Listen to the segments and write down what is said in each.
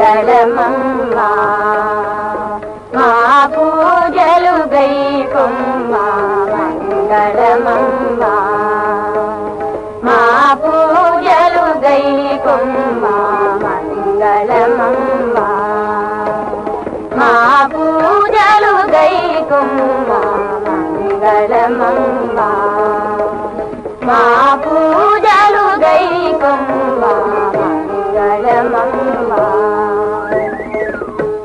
మంగళమమ్మా మా పూజలు గైకొమ్మా మంగళమమ్మా. మా పూజలు గైకొమ్మా మంగళమమ్మా. మా పూజలు గైకొమ్మా మంగళమమ్మా. మా పూజలు గైకొమ్మా మంగళమమ్మా.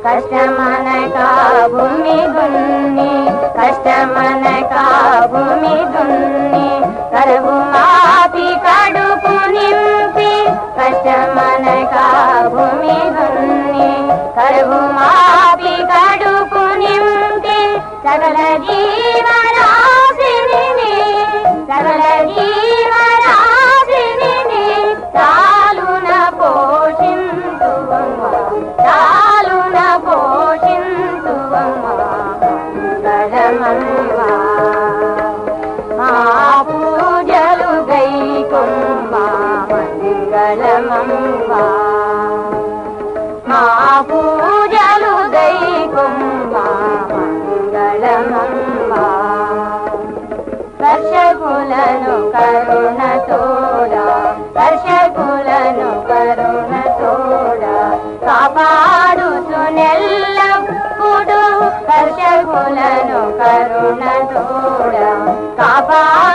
కష్టమనక భూమి దున్ని కష్టమనక భూమి దున్ని కరువు మాపి కడుపు నింపి కష్టమనక భూమి దున్ని కరువు మాపి కడుపు నింపి సకల జీవన మంగళమమ్మ మా పూజలు గైకొమ్మ మంగళమమ్మ దర్శకులను కరుణ తోడా దర్శకులను కరుణ తోడా. కాపాడుతు కరుణ తోడా. కాపాడు